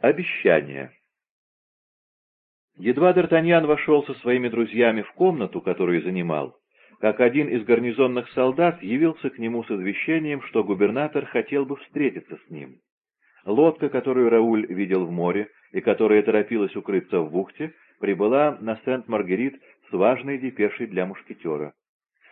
Обещание. Едва Д'Артаньян вошел со своими друзьями в комнату, которую занимал, как один из гарнизонных солдат явился к нему с извещением, что губернатор хотел бы встретиться с ним. Лодка, которую Рауль видел в море и которая торопилась укрыться в бухте, прибыла на Сент-Маргерит с важной депешей для мушкетера.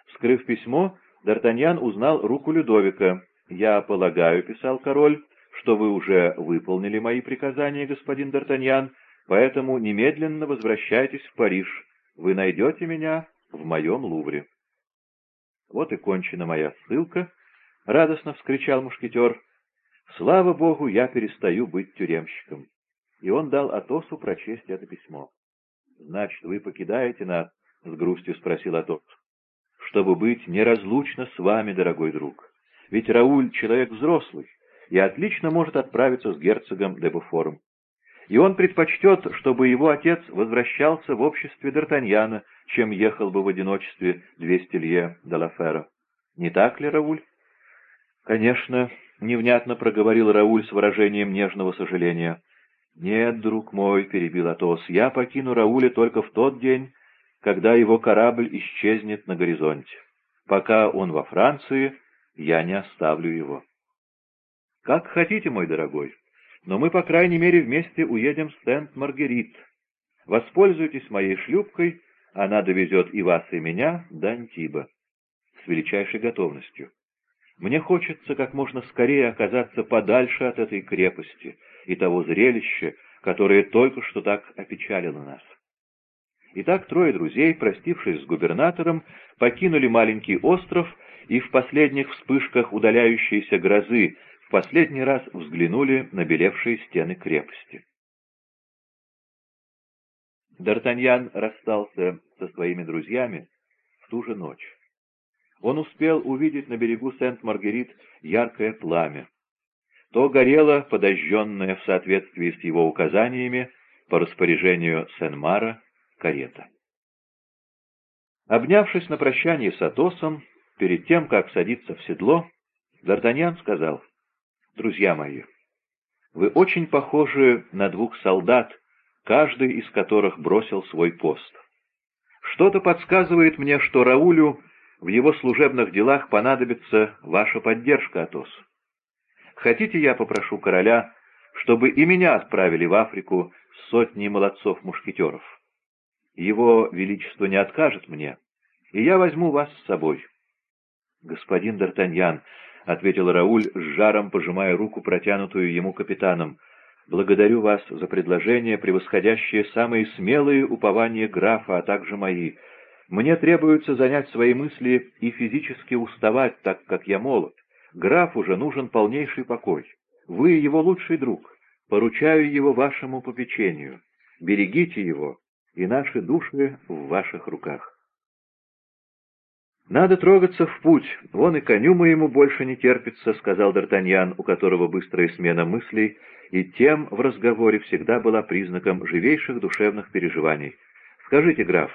Вскрыв письмо, Д'Артаньян узнал руку Людовика. «Я полагаю», — писал король, что вы уже выполнили мои приказания, господин Д'Артаньян, поэтому немедленно возвращайтесь в Париж. Вы найдете меня в моем Лувре». «Вот и кончена моя ссылка», — радостно вскричал мушкетер. «Слава Богу, я перестаю быть тюремщиком». И он дал Атосу прочесть это письмо. «Значит, вы покидаете нас?» — с грустью спросил Атос. «Чтобы быть неразлучно с вами, дорогой друг. Ведь Рауль — человек взрослый, и отлично может отправиться с герцогом де Буфором. И он предпочтет, чтобы его отец возвращался в обществе Д'Артаньяна, чем ехал бы в одиночестве двести лье до Лафера. Не так ли, Рауль? Конечно, невнятно проговорил Рауль с выражением нежного сожаления. Нет, друг мой, перебил Атос, я покину Рауля только в тот день, когда его корабль исчезнет на горизонте. Пока он во Франции, я не оставлю его. «Как хотите, мой дорогой, но мы, по крайней мере, вместе уедем в Сент-Маргерит. Воспользуйтесь моей шлюпкой, она довезет и вас, и меня до Антиба. С величайшей готовностью. Мне хочется как можно скорее оказаться подальше от этой крепости и того зрелища, которое только что так опечалило нас. Итак, трое друзей, простившись с губернатором, покинули маленький остров и в последних вспышках удаляющейся грозы последний раз взглянули на белевшие стены крепости. Д'Артаньян расстался со своими друзьями в ту же ночь. Он успел увидеть на берегу Сент-Маргерит яркое пламя. То горело, подожженное в соответствии с его указаниями, по распоряжению Сен-Мара, карета. Обнявшись на прощание с Атосом, перед тем, как садиться в седло, Д'Артаньян сказал — Друзья мои, вы очень похожи на двух солдат, каждый из которых бросил свой пост. Что-то подсказывает мне, что Раулю в его служебных делах понадобится ваша поддержка, Атос. Хотите, я попрошу короля, чтобы и меня отправили в Африку с сотней молодцов-мушкетеров? Его Величество не откажет мне, и я возьму вас с собой. Господин Д'Артаньян, — ответил Рауль с жаром, пожимая руку, протянутую ему капитаном. «Благодарю вас за предложение, превосходящее самые смелые упования графа, а также мои. Мне требуется занять свои мысли и физически уставать, так как я молод. Графу уже нужен полнейший покой. Вы его лучший друг. Поручаю его вашему попечению. Берегите его, и наши души в ваших руках». «Надо трогаться в путь, вон и коню моему больше не терпится», — сказал Д'Артаньян, у которого быстрая смена мыслей, и тем в разговоре всегда была признаком живейших душевных переживаний. «Скажите, граф,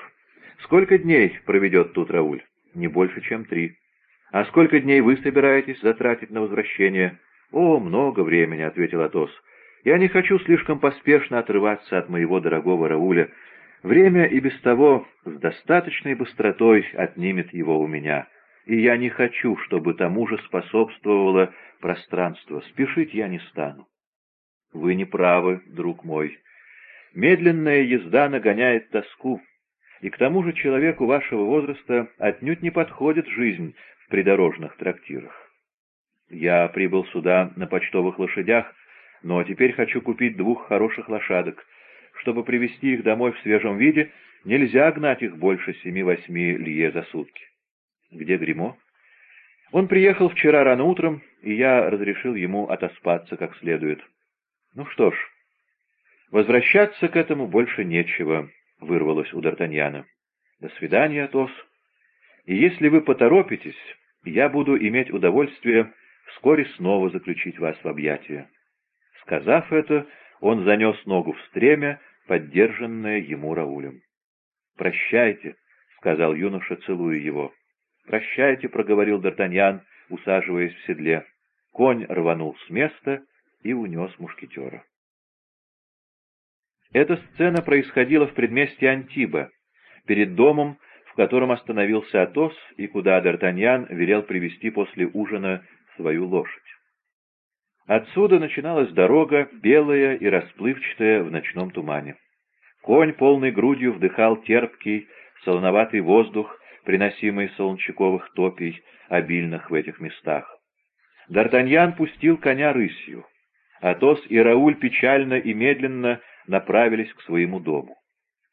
сколько дней проведет тут Рауль?» «Не больше, чем три». «А сколько дней вы собираетесь затратить на возвращение?» «О, много времени», — ответил Атос. «Я не хочу слишком поспешно отрываться от моего дорогого Рауля, Время и без того с достаточной быстротой отнимет его у меня, и я не хочу, чтобы тому же способствовало пространство. Спешить я не стану. Вы не правы, друг мой. Медленная езда нагоняет тоску, и к тому же человеку вашего возраста отнюдь не подходит жизнь в придорожных трактирах. Я прибыл сюда на почтовых лошадях, но теперь хочу купить двух хороших лошадок — чтобы привести их домой в свежем виде, нельзя гнать их больше семи-восьми лье за сутки. Где Гримо? Он приехал вчера рано утром, и я разрешил ему отоспаться как следует. Ну что ж, возвращаться к этому больше нечего, — вырвалось у Д'Артаньяна. До свидания, Атос. И если вы поторопитесь, я буду иметь удовольствие вскоре снова заключить вас в объятия. Сказав это, он занес ногу в стремя, поддержанное ему Раулем. «Прощайте», — сказал юноша, целуя его. «Прощайте», — проговорил Д'Артаньян, усаживаясь в седле. Конь рванул с места и унес мушкетера. Эта сцена происходила в предместье Антиба, перед домом, в котором остановился Атос и куда Д'Артаньян велел привести после ужина свою лошадь. Отсюда начиналась дорога, белая и расплывчатая в ночном тумане. Конь полной грудью вдыхал терпкий, солоноватый воздух, приносимый солончаковых топий, обильных в этих местах. Д'Артаньян пустил коня рысью. Атос и Рауль печально и медленно направились к своему дому.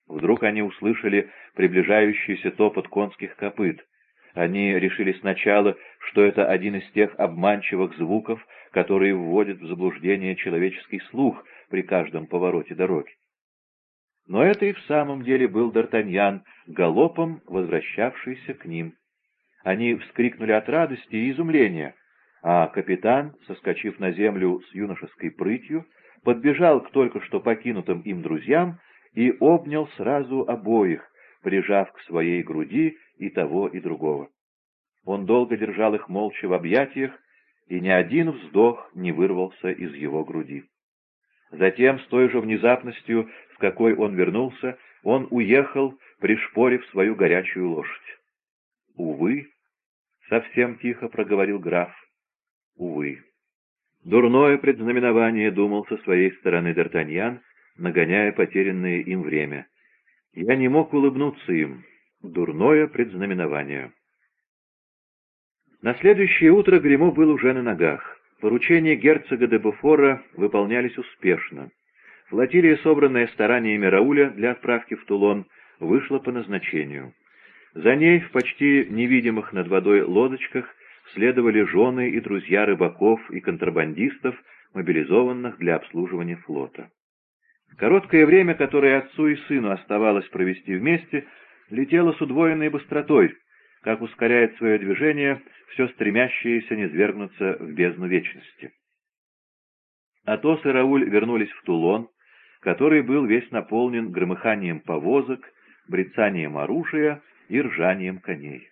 Вдруг они услышали приближающийся топот конских копыт. Они решили сначала, что это один из тех обманчивых звуков, которые вводят в заблуждение человеческий слух при каждом повороте дороги. Но это и в самом деле был Д'Артаньян, галопом возвращавшийся к ним. Они вскрикнули от радости и изумления, а капитан, соскочив на землю с юношеской прытью, подбежал к только что покинутым им друзьям и обнял сразу обоих, прижав к своей груди и того, и другого. Он долго держал их молча в объятиях, и ни один вздох не вырвался из его груди. Затем, с той же внезапностью, с какой он вернулся, он уехал, пришпорив свою горячую лошадь. «Увы», — совсем тихо проговорил граф, — «увы». Дурное предзнаменование, думал со своей стороны Д'Артаньян, нагоняя потерянное им время. Я не мог улыбнуться им. Дурное предзнаменование. На следующее утро Гремо был уже на ногах. Поручения герцога де Буфора выполнялись успешно. Флотилия, собранная стараниями Рауля для отправки в Тулон, вышла по назначению. За ней в почти невидимых над водой лодочках следовали жены и друзья рыбаков и контрабандистов, мобилизованных для обслуживания флота. Короткое время, которое отцу и сыну оставалось провести вместе, летело с удвоенной быстротой, как ускоряет свое движение все стремящееся низвергнуться в бездну вечности. Атос и Рауль вернулись в Тулон, который был весь наполнен громыханием повозок, брецанием оружия и ржанием коней.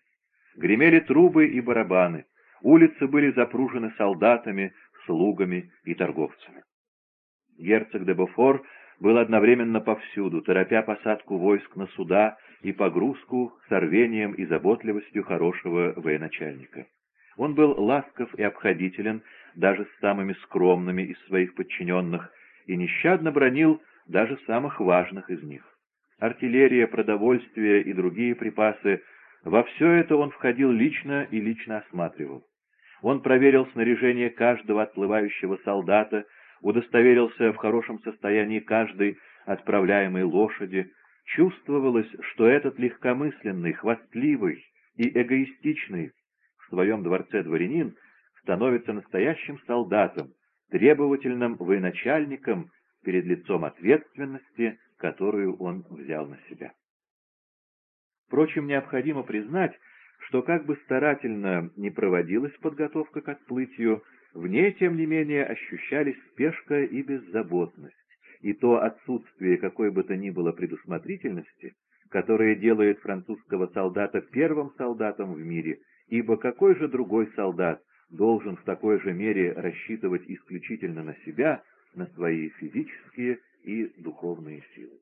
Гремели трубы и барабаны, улицы были запружены солдатами, слугами и торговцами. Герцог де Бофор был одновременно повсюду, торопя посадку войск на суда и погрузку с рвением и заботливостью хорошего военачальника. Он был ласков и обходителен даже с самыми скромными из своих подчиненных и нещадно бронил даже самых важных из них. Артиллерия, продовольствие и другие припасы во все это он входил лично и лично осматривал. Он проверил снаряжение каждого отплывающего солдата, удостоверился в хорошем состоянии каждой отправляемой лошади. Чувствовалось, что этот легкомысленный, хвастливый и эгоистичный в своем дворце дворянин становится настоящим солдатом, требовательным военачальником перед лицом ответственности, которую он взял на себя. Впрочем, необходимо признать, что как бы старательно не проводилась подготовка к отплытию, в ней, тем не менее, ощущались спешка и беззаботность, и то отсутствие какой бы то ни было предусмотрительности, которое делает французского солдата первым солдатом в мире, ибо какой же другой солдат должен в такой же мере рассчитывать исключительно на себя, на свои физические и духовные силы.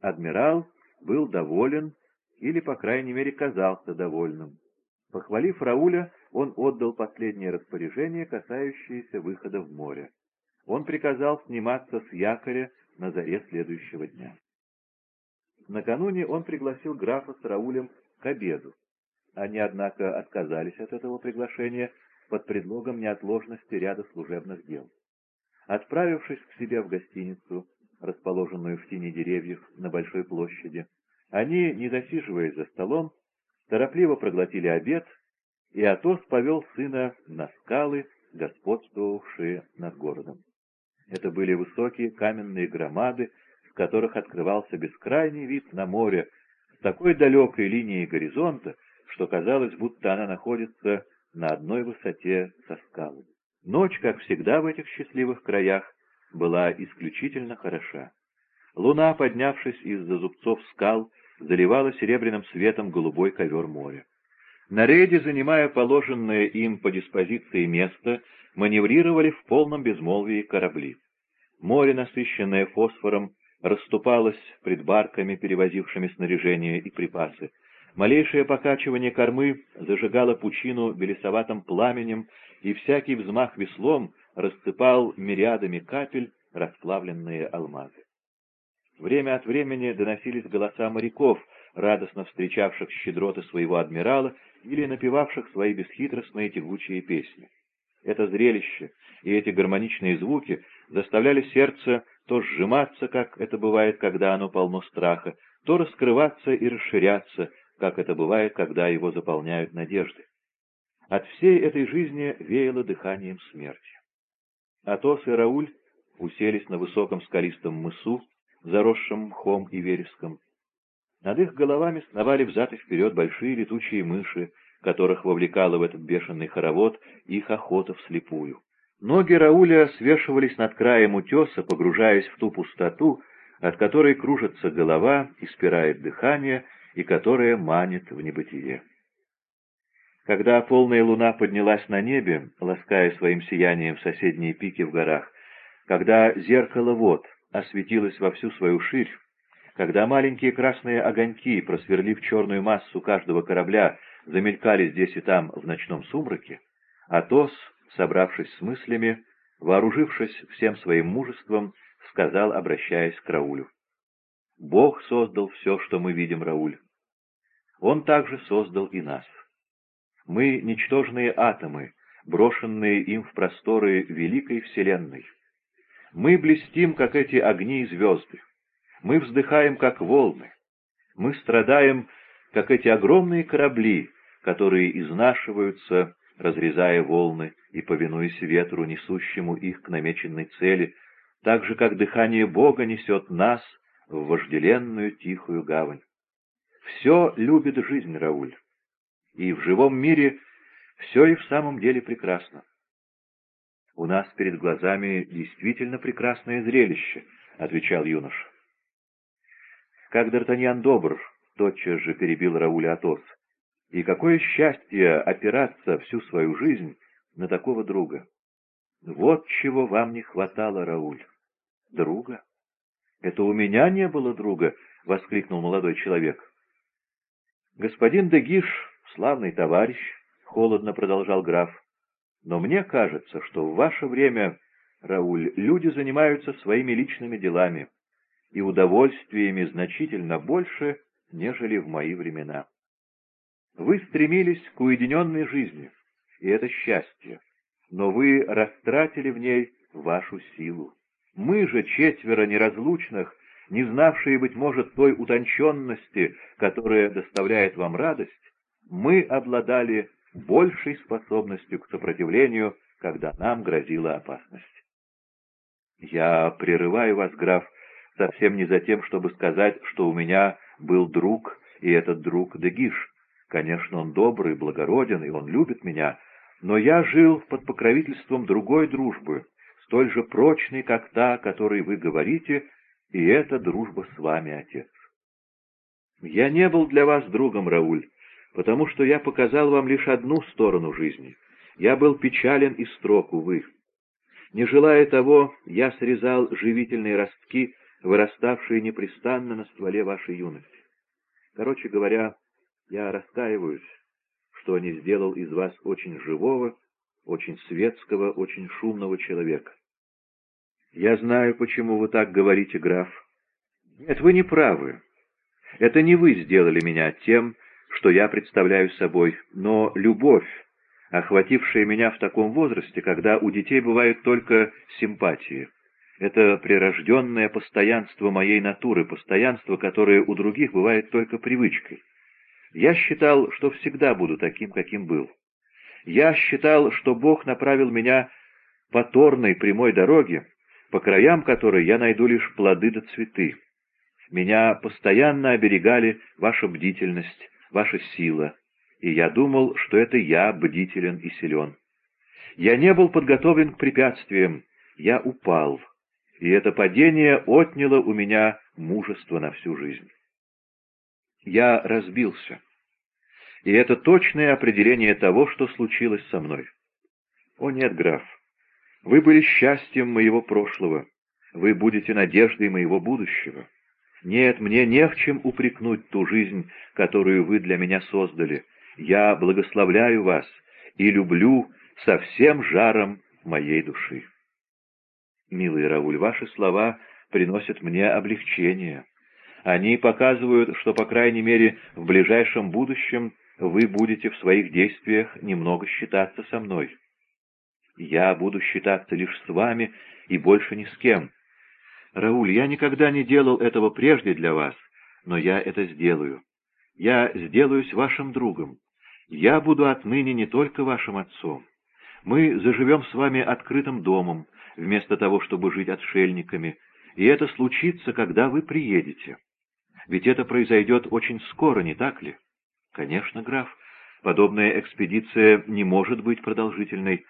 Адмирал был доволен или, по крайней мере, казался довольным. Похвалив Рауля, он отдал последнее распоряжение, касающееся выхода в море. Он приказал сниматься с якоря на заре следующего дня. Накануне он пригласил графа с Раулем к обеду. Они, однако, отказались от этого приглашения под предлогом неотложности ряда служебных дел. Отправившись к себе в гостиницу, расположенную в тени деревьев на большой площади, они, не засиживаясь за столом, торопливо проглотили обед, и Атос повел сына на скалы, господствовавшие над городом. Это были высокие каменные громады, с которых открывался бескрайний вид на море, с такой далекой линией горизонта, что казалось, будто она находится на одной высоте со скалами. Ночь, как всегда в этих счастливых краях, была исключительно хороша. Луна, поднявшись из-за зубцов скал, заливала серебряным светом голубой ковер моря. На рейде, занимая положенное им по диспозиции место, маневрировали в полном безмолвии корабли. Море, насыщенное фосфором, расступалась пред барками, перевозившими снаряжение и припасы. Малейшее покачивание кормы зажигало пучину белесоватым пламенем, и всякий взмах веслом рассыпал мириадами капель расплавленные алмазы. Время от времени доносились голоса моряков, радостно встречавших щедроты своего адмирала или напевавших свои бесхитростные тягучие песни. Это зрелище и эти гармоничные звуки заставляли сердце то сжиматься, как это бывает, когда оно полно страха, то раскрываться и расширяться, как это бывает, когда его заполняют надежды. От всей этой жизни веяло дыханием смерти. Атос и Рауль уселись на высоком скалистом мысу, заросшем мхом и вереском. Над их головами сновали взад и вперед большие летучие мыши, которых вовлекала в этот бешеный хоровод их охота вслепую. Ноги Рауля свешивались над краем утеса, погружаясь в ту пустоту, от которой кружится голова и спирает дыхание, и которая манит в небытие. Когда полная луна поднялась на небе, лаская своим сиянием соседние пики в горах, когда зеркало вод осветилось во всю свою ширь, когда маленькие красные огоньки, просверлив черную массу каждого корабля, замелькали здесь и там в ночном сумраке, Атос, собравшись с мыслями, вооружившись всем своим мужеством, сказал, обращаясь к Раулю. «Бог создал все, что мы видим, Рауль. Он также создал и нас. Мы — ничтожные атомы, брошенные им в просторы великой Вселенной. Мы блестим, как эти огни и звезды. Мы вздыхаем, как волны. Мы страдаем, как эти огромные корабли, которые изнашиваются, разрезая волны и повинуясь ветру, несущему их к намеченной цели, так же, как дыхание Бога несет нас в вожделенную тихую гавань. Все любит жизнь, Рауль, и в живом мире все и в самом деле прекрасно. «У нас перед глазами действительно прекрасное зрелище», — отвечал юноша. «Как Д'Артаньян добр», — тотчас же перебил Рауль Атос. «И какое счастье опираться всю свою жизнь на такого друга! Вот чего вам не хватало, Рауль. Друга? Это у меня не было друга!» — воскликнул молодой человек. «Господин Дегиш, славный товарищ», — холодно продолжал граф, но мне кажется, что в ваше время, Рауль, люди занимаются своими личными делами и удовольствиями значительно больше, нежели в мои времена. Вы стремились к уединенной жизни, и это счастье, но вы растратили в ней вашу силу. Мы же, четверо неразлучных, не знавшие, быть может, той утонченности, которая доставляет вам радость, мы обладали большей способностью к сопротивлению, когда нам грозила опасность. Я прерываю вас, граф, совсем не за тем, чтобы сказать, что у меня был друг, и этот друг Дегиш. Конечно, он добрый, благороден, и он любит меня, но я жил под покровительством другой дружбы, столь же прочной, как та, о которой вы говорите, и это дружба с вами, отец. Я не был для вас другом, Рауль, потому что я показал вам лишь одну сторону жизни. Я был печален и строг, увы. Не желая того, я срезал живительные ростки, выраставшие непрестанно на стволе вашей юности. Короче говоря, я раскаиваюсь, что не сделал из вас очень живого, очень светского, очень шумного человека. Я знаю, почему вы так говорите, граф. Нет, вы не правы. Это не вы сделали меня тем, что я представляю собой, но любовь, охватившая меня в таком возрасте, когда у детей бывают только симпатии. Это прирожденное постоянство моей натуры, постоянство, которое у других бывает только привычкой. Я считал, что всегда буду таким, каким был. Я считал, что Бог направил меня по торной прямой дороге, по краям которой я найду лишь плоды да цветы. Меня постоянно оберегали ваша бдительность, ваша сила, и я думал, что это я бдителен и силен. Я не был подготовлен к препятствиям, я упал, и это падение отняло у меня мужество на всю жизнь. Я разбился, и это точное определение того, что случилось со мной. О нет, граф, вы были счастьем моего прошлого, Вы будете надеждой моего будущего. Нет, мне не в чем упрекнуть ту жизнь, которую вы для меня создали. Я благословляю вас и люблю со всем жаром моей души. Милый Рауль, ваши слова приносят мне облегчение. Они показывают, что, по крайней мере, в ближайшем будущем вы будете в своих действиях немного считаться со мной. Я буду считаться лишь с вами и больше ни с кем. Рауль, я никогда не делал этого прежде для вас, но я это сделаю. Я сделаюсь вашим другом. Я буду отныне не только вашим отцом. Мы заживем с вами открытым домом, вместо того, чтобы жить отшельниками, и это случится, когда вы приедете. Ведь это произойдет очень скоро, не так ли? Конечно, граф, подобная экспедиция не может быть продолжительной.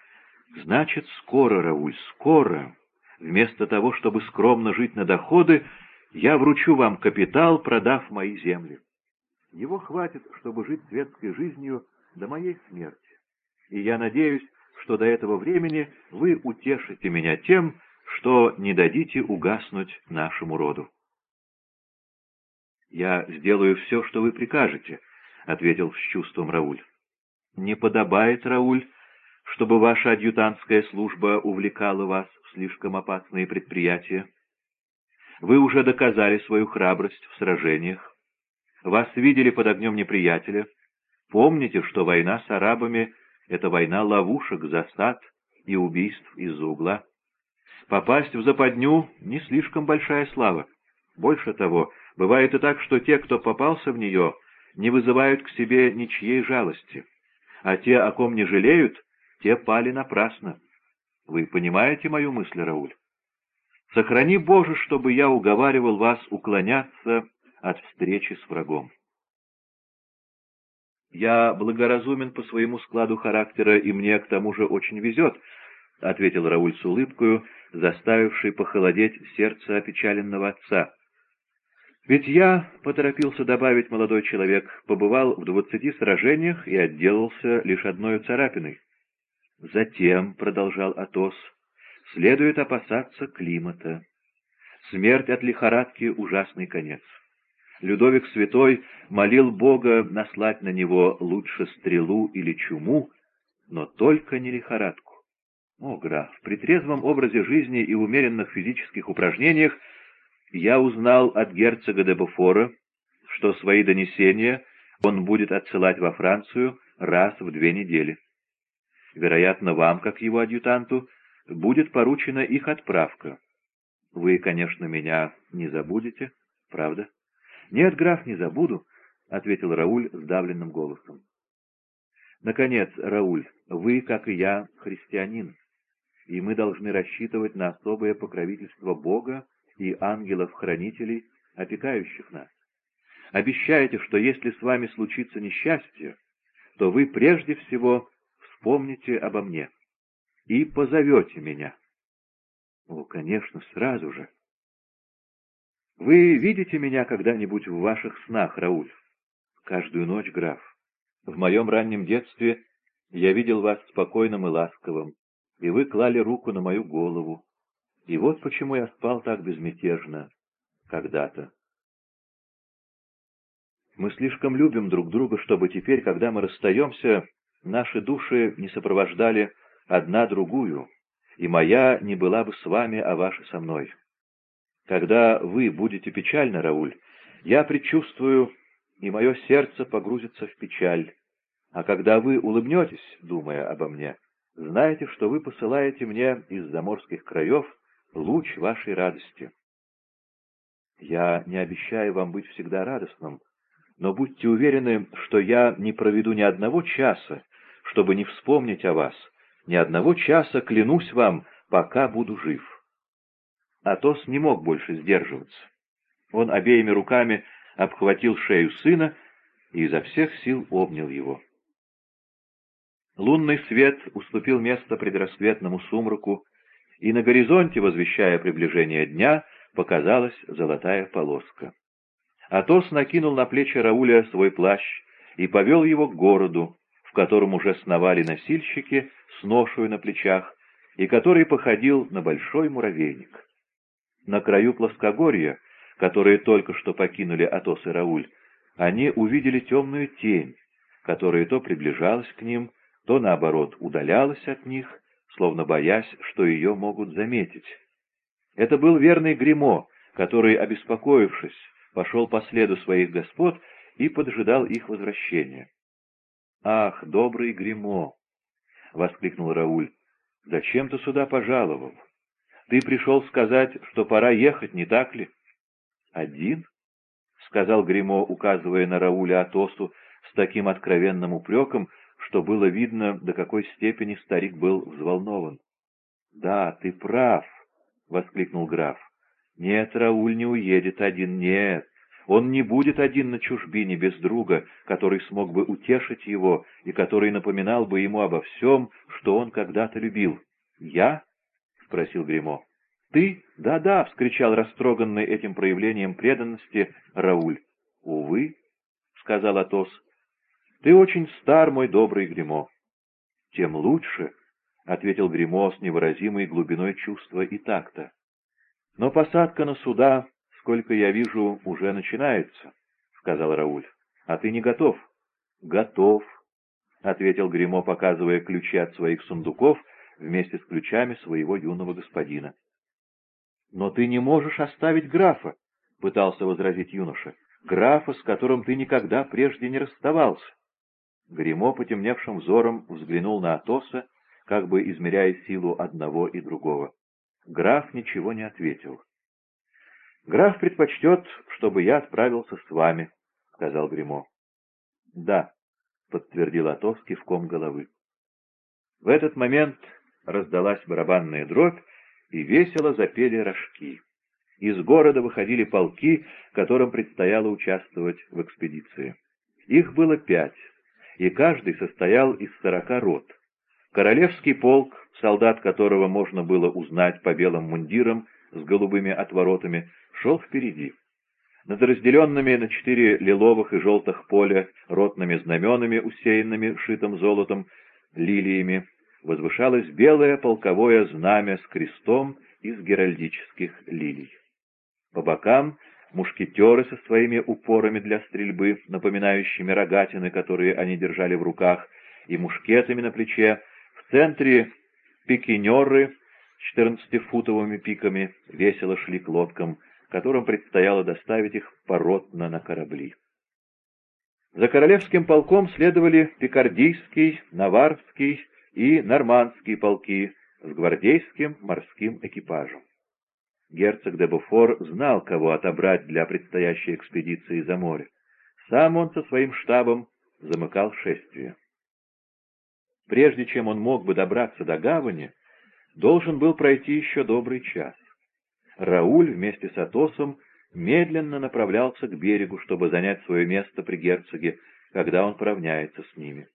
Значит, скоро, Рауль, скоро. Вместо того, чтобы скромно жить на доходы, я вручу вам капитал, продав мои земли. Его хватит, чтобы жить светской жизнью до моей смерти. И я надеюсь, что до этого времени вы утешите меня тем, что не дадите угаснуть нашему роду. «Я сделаю все, что вы прикажете», — ответил с чувством Рауль. «Не подобает, Рауль, чтобы ваша адъютантская служба увлекала вас в слишком опасные предприятия. Вы уже доказали свою храбрость в сражениях. Вас видели под огнем неприятеля. Помните, что война с арабами — это война ловушек, засад и убийств из-за угла. Попасть в западню — не слишком большая слава. Больше того, бывает и так, что те, кто попался в нее, не вызывают к себе ничьей жалости, а те, о ком не жалеют, те пали напрасно. Вы понимаете мою мысль, Рауль? Сохрани, Боже, чтобы я уговаривал вас уклоняться от встречи с врагом. Я благоразумен по своему складу характера, и мне к тому же очень везет, — ответил Рауль с улыбкою, заставивший похолодеть сердце опечаленного отца. Ведь я, — поторопился добавить молодой человек, — побывал в двадцати сражениях и отделался лишь одной царапиной. Затем, — продолжал Атос, — следует опасаться климата. Смерть от лихорадки — ужасный конец. Людовик Святой молил Бога наслать на него лучше стрелу или чуму, но только не лихорадку. О, граф, при трезвом образе жизни и умеренных физических упражнениях я узнал от герцога де Буфора, что свои донесения он будет отсылать во Францию раз в две недели. Вероятно, вам, как его адъютанту, будет поручена их отправка. Вы, конечно, меня не забудете, правда? Нет, граф, не забуду, — ответил Рауль сдавленным голосом. Наконец, Рауль, вы, как и я, христианин, и мы должны рассчитывать на особое покровительство Бога и ангелов-хранителей, опекающих нас. Обещайте, что если с вами случится несчастье, то вы прежде всего вспомните обо мне и позовете меня. О, конечно, сразу же. Вы видите меня когда-нибудь в ваших снах, Рауль? Каждую ночь, граф. В моем раннем детстве я видел вас спокойным и ласковым, и вы клали руку на мою голову, и вот почему я спал так безмятежно когда-то. Мы слишком любим друг друга, чтобы теперь, когда мы расстаемся, наши души не сопровождали одна другую, и моя не была бы с вами, а ваша со мной. Когда вы будете печальны, Рауль, я предчувствую, и мое сердце погрузится в печаль, а когда вы улыбнетесь, думая обо мне, знайте, что вы посылаете мне из заморских краев луч вашей радости. Я не обещаю вам быть всегда радостным, но будьте уверены, что я не проведу ни одного часа, чтобы не вспомнить о вас, ни одного часа, клянусь вам, пока буду жив. Атос не мог больше сдерживаться. Он обеими руками обхватил шею сына и изо всех сил обнял его. Лунный свет уступил место предрассветному сумраку, и на горизонте, возвещая приближение дня, показалась золотая полоска. Атос накинул на плечи Рауля свой плащ и повел его к городу, в котором уже сновали носильщики с ношою на плечах, и который походил на большой муравейник. На краю плоскогорья, которые только что покинули Атос и Рауль, они увидели темную тень, которая то приближалась к ним, то, наоборот, удалялась от них, словно боясь, что ее могут заметить. Это был верный гримо который, обеспокоившись, пошел по следу своих господ и поджидал их возвращения. «Ах, добрый гримо воскликнул Рауль. «Зачем ты сюда пожаловал? Ты пришел сказать, что пора ехать, не так ли?» «Один?» — сказал гримо указывая на Рауля Атосу с таким откровенным упреком, что было видно, до какой степени старик был взволнован. «Да, ты прав!» — воскликнул граф. «Нет, Рауль не уедет один, нет. Он не будет один на чужбине без друга, который смог бы утешить его и который напоминал бы ему обо всем, что он когда-то любил. «Я?» — спросил Гремо. «Ты? Да-да!» — вскричал растроганный этим проявлением преданности Рауль. «Увы», — сказал Атос, — «ты очень стар, мой добрый Гремо». «Тем лучше», — ответил Гремо с невыразимой глубиной чувства и такта. Но посадка на суда, сколько я вижу, уже начинается, — сказал Рауль. — А ты не готов? — Готов, — ответил Гремо, показывая ключи от своих сундуков вместе с ключами своего юного господина. — Но ты не можешь оставить графа, — пытался возразить юноша. — Графа, с которым ты никогда прежде не расставался. Гремо потемневшим взором взглянул на Атоса, как бы измеряя силу одного и другого. Граф ничего не ответил. «Граф предпочтет, чтобы я отправился с вами», — сказал Гремо. «Да», — подтвердил Атос кивком головы. В этот момент раздалась барабанная дробь, и весело запели рожки. Из города выходили полки, которым предстояло участвовать в экспедиции. Их было пять, и каждый состоял из сорока рот. Королевский полк, солдат которого можно было узнать по белым мундирам с голубыми отворотами, шел впереди. Над разделенными на четыре лиловых и желтых поля ротными знаменами, усеянными шитым золотом, лилиями, возвышалось белое полковое знамя с крестом из геральдических лилий. По бокам мушкетеры со своими упорами для стрельбы, напоминающими рогатины, которые они держали в руках, и мушкетами на плече, в центре пикинеры с четырнадцатифутовыми пиками весело шли к лодкам, которым предстояло доставить их поротно на корабли. За королевским полком следовали пикардийский, наварский и нормандский полки с гвардейским морским экипажем. Герцог де Буфор знал, кого отобрать для предстоящей экспедиции за море. Сам он со своим штабом замыкал шествие. Прежде чем он мог бы добраться до гавани, должен был пройти еще добрый час. Рауль вместе с Атосом медленно направлялся к берегу, чтобы занять свое место при герцоге, когда он поравняется с ними.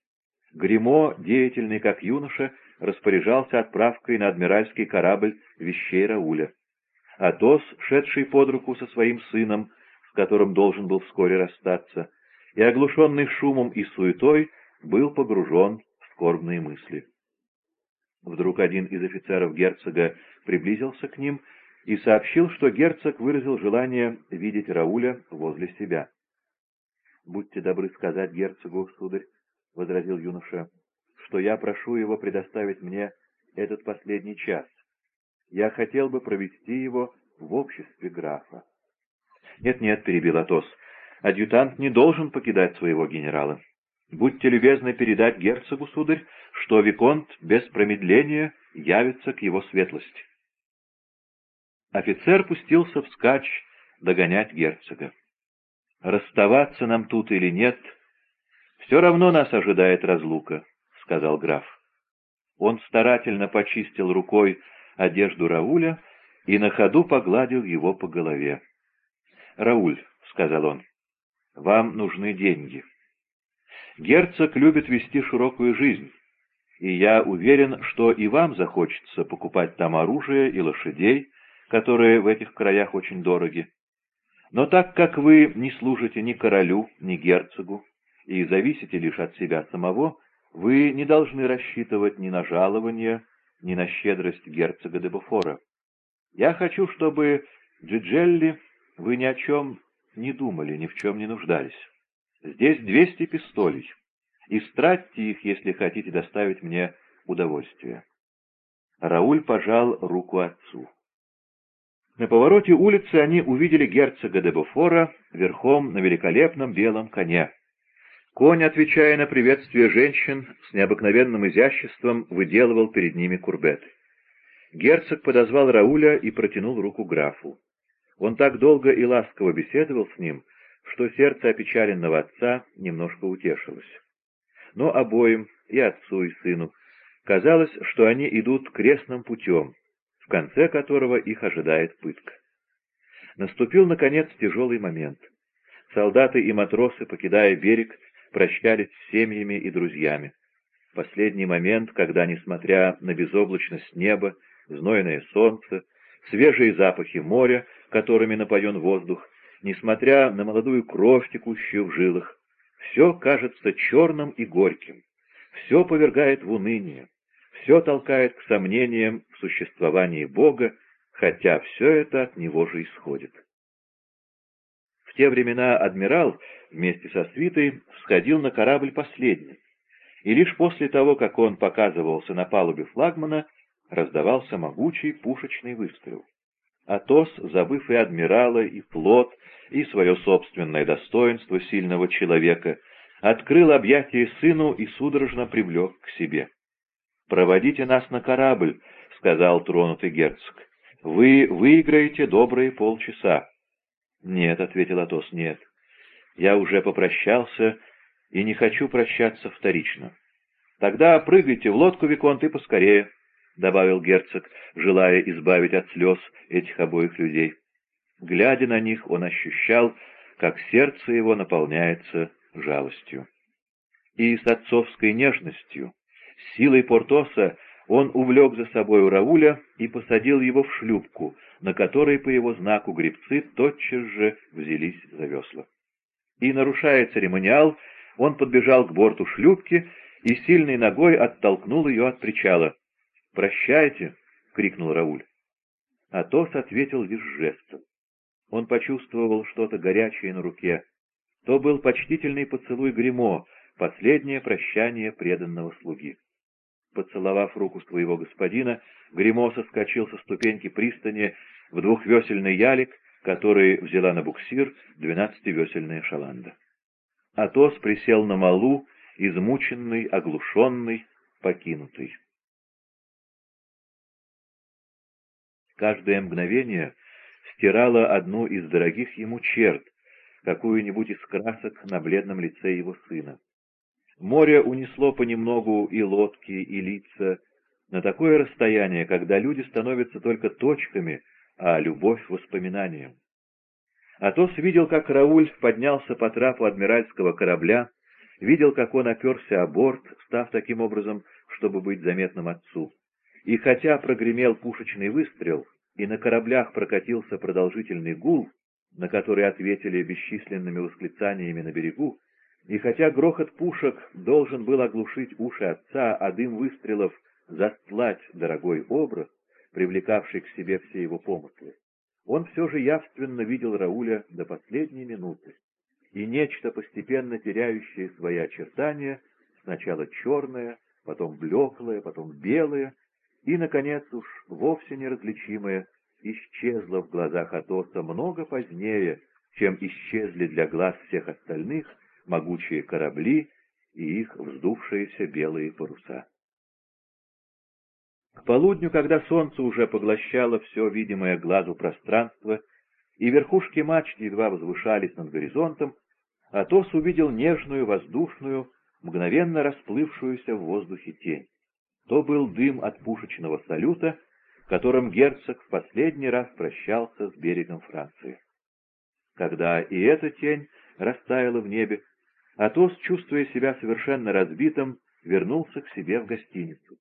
Гримо, деятельный как юноша, распоряжался отправкой на адмиральский корабль вещей Рауля. Атос, шедший под руку со своим сыном, с которым должен был вскоре расстаться, и оглушенный шумом и суетой, был погружен скорбные мысли. Вдруг один из офицеров герцога приблизился к ним и сообщил, что герцог выразил желание видеть Рауля возле себя. — Будьте добры сказать герцогу, сударь, — возразил юноша, — что я прошу его предоставить мне этот последний час. Я хотел бы провести его в обществе графа. «Нет, — Нет-нет, — перебил Атос, — адъютант не должен покидать своего генерала. Будьте любезны передать герцогу, сударь, что Виконт без промедления явится к его светлости. Офицер пустился вскачь догонять герцога. «Расставаться нам тут или нет, все равно нас ожидает разлука», — сказал граф. Он старательно почистил рукой одежду Рауля и на ходу погладил его по голове. «Рауль», — сказал он, — «вам нужны деньги». Герцог любит вести широкую жизнь, и я уверен, что и вам захочется покупать там оружие и лошадей, которые в этих краях очень дороги. Но так как вы не служите ни королю, ни герцогу, и зависите лишь от себя самого, вы не должны рассчитывать ни на жалование, ни на щедрость герцога де Буфора. Я хочу, чтобы Джиджелли, вы ни о чем не думали, ни в чем не нуждались. Здесь двести пистолей. Истратьте их, если хотите доставить мне удовольствие. Рауль пожал руку отцу. На повороте улицы они увидели герцога де Буфора верхом на великолепном белом коне. Конь, отвечая на приветствие женщин, с необыкновенным изяществом выделывал перед ними курбеты. Герцог подозвал Рауля и протянул руку графу. Он так долго и ласково беседовал с ним, что сердце опечаленного отца немножко утешилось. Но обоим, и отцу, и сыну, казалось, что они идут крестным путем, в конце которого их ожидает пытка. Наступил, наконец, тяжелый момент. Солдаты и матросы, покидая берег, прощались с семьями и друзьями. Последний момент, когда, несмотря на безоблачность неба, знойное солнце, свежие запахи моря, которыми напоен воздух, несмотря на молодую кровь, текущую в жилах, все кажется черным и горьким, все повергает в уныние, все толкает к сомнениям существовании Бога, хотя все это от него же исходит. В те времена адмирал вместе со свитой сходил на корабль последний, и лишь после того, как он показывался на палубе флагмана, раздавался могучий пушечный выстрел. Атос, забыв и адмирала, и флот, и свое собственное достоинство сильного человека, открыл объятия сыну и судорожно привлек к себе. «Проводите нас на корабль», — сказал тронутый герцог. «Вы выиграете добрые полчаса». «Нет», — ответил Атос, — «нет. Я уже попрощался и не хочу прощаться вторично». «Тогда прыгайте в лодку, Виконт, и поскорее», — добавил герцог, желая избавить от слез этих обоих людей. Глядя на них, он ощущал, как сердце его наполняется жалостью. И с отцовской нежностью, силой Портоса, он увлек за собой Рауля и посадил его в шлюпку, на которой по его знаку гребцы тотчас же взялись за весла. И, нарушая церемониал, он подбежал к борту шлюпки и сильной ногой оттолкнул ее от причала. «Прощайте!» — крикнул Рауль. Атос ответил лишь жестом. Он почувствовал что-то горячее на руке. То был почтительный поцелуй гримо последнее прощание преданного слуги. Поцеловав руку своего господина, гримо соскочил со ступеньки пристани в двухвесельный ялик, который взяла на буксир двенадцативесельная шаланда. Атос присел на малу, измученный, оглушенный, покинутый. Каждое мгновение стирало одну из дорогих ему черт, какую-нибудь из красок на бледном лице его сына. Море унесло понемногу и лодки, и лица, на такое расстояние, когда люди становятся только точками, а любовь — воспоминанием. Атос видел, как Рауль поднялся по трапу адмиральского корабля, видел, как он оперся о борт, став таким образом, чтобы быть заметным отцу. И хотя прогремел пушечный выстрел, и на кораблях прокатился продолжительный гул, на который ответили бесчисленными восклицаниями на берегу, и хотя грохот пушек должен был оглушить уши отца, а дым выстрелов застлать дорогой образ, привлекавший к себе все его помыслы, он все же явственно видел Рауля до последней минуты, и нечто, постепенно теряющее свои очертания, сначала черное, потом блеклое, потом белое, и, наконец, уж вовсе неразличимое, исчезло в глазах Атоса много позднее, чем исчезли для глаз всех остальных могучие корабли и их вздувшиеся белые паруса. К полудню, когда солнце уже поглощало все видимое глазу пространство, и верхушки мачт едва возвышались над горизонтом, Атос увидел нежную, воздушную, мгновенно расплывшуюся в воздухе тень. То был дым от пушечного салюта, которым герцог в последний раз прощался с берегом Франции. Когда и эта тень растаяла в небе, Атос, чувствуя себя совершенно разбитым, вернулся к себе в гостиницу.